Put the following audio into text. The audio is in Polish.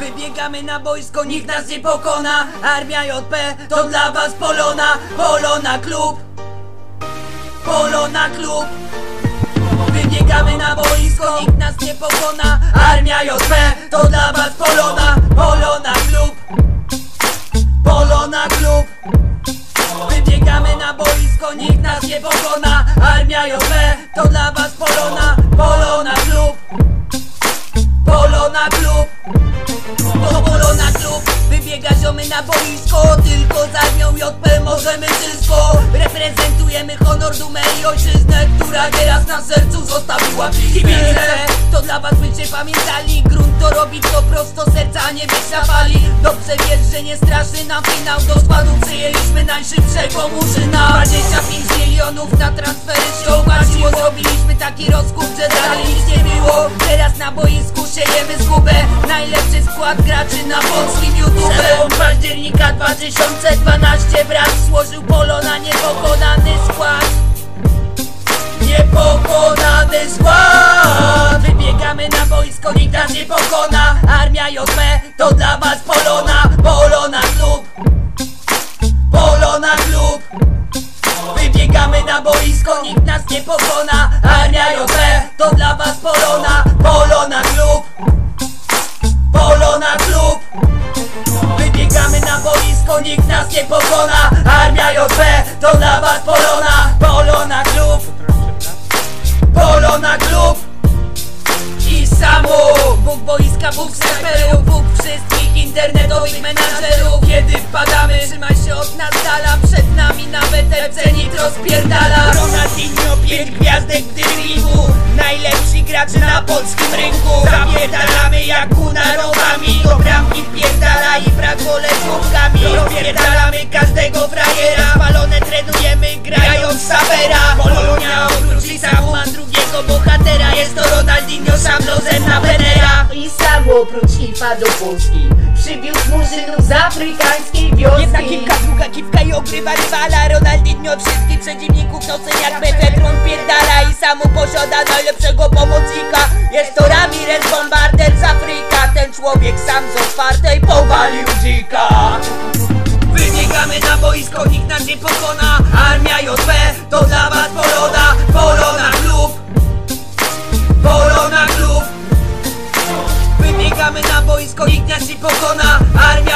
Wybiegamy na boisko, nikt nas nie pokona. Armia JP to dla was Polona. Polona klub. Polona klub. Wybiegamy na boisko, nikt nas nie pokona. Armia JP to dla was Polona. Polona klub. Polona klub. Wybiegamy na boisko, nikt nas nie pokona. Armia JP to dla Wybiega ziomy na boisko. Tylko z armią JP możemy wszystko. Reprezentujemy honor, dumę i ojczyznę Która teraz na sercu zostawiła kibice To dla was byście pamiętali. Grunt to robi to prosto serca, nie fali. Dobrze wiesz, że nie straszy nam finał. Do składu przyjęliśmy najszybszego murzyna. 25 milionów na transfery się opłaciło Zrobiliśmy taki rozkup, że dalej nic nie było. Teraz na boisku siejemy zgubę. Najlepszy skład graczy na polskim YouTube. Przełom października 2012 brat złożył polo na niepokonany skład. Niepokonany skład. Wybiegamy na boisko, nikt nas nie pokona. Armia JP to dla was Polona. Polona klub. Polona klub. Wybiegamy na boisko, nikt nas nie pokona. Armia JP to dla was Polona Polona nie pokona Armia JP to dla was Polona Polona klub. Polona klub. I samo Bóg boiska, Bóg snajperów Bóg wszystkich internetowych menadżerów. Kiedy wpadamy, trzymaj się od nas dala Przed nami nawet FC Nitro spierdala. Ronaldinho, pięć gwiazdek w driblingu Najlepsi gracze na polskim rynku. Zapierdalamy jak kunarowami Do bramki wpierdala i brak wole słówkami Rozpierdalamy każdego frajera Palone trenujemy grając Savera Polonia oprócz Isamu ma drugiego bohatera. Jest to Ronaldinho sam lozem na Venera. I sam oprócz IFA do Polski. Przywiózł murzynów z afrykańskiej wioski. Jedna kilka, druga kiwka i ogrywa rywala. Ronaldinho wszystkich przeciwników nocą jak Metatron pierdala. I sam posiada najlepszego pomocnika. Jest to Ramirez Bombarder z Afryka. Ten człowiek sam z otwartej to nikt nam nie pokona. Armia JP to dla was poroda. Korona klub Korona klub Wybiegamy na boisko, nikt nas nie pokona. Armia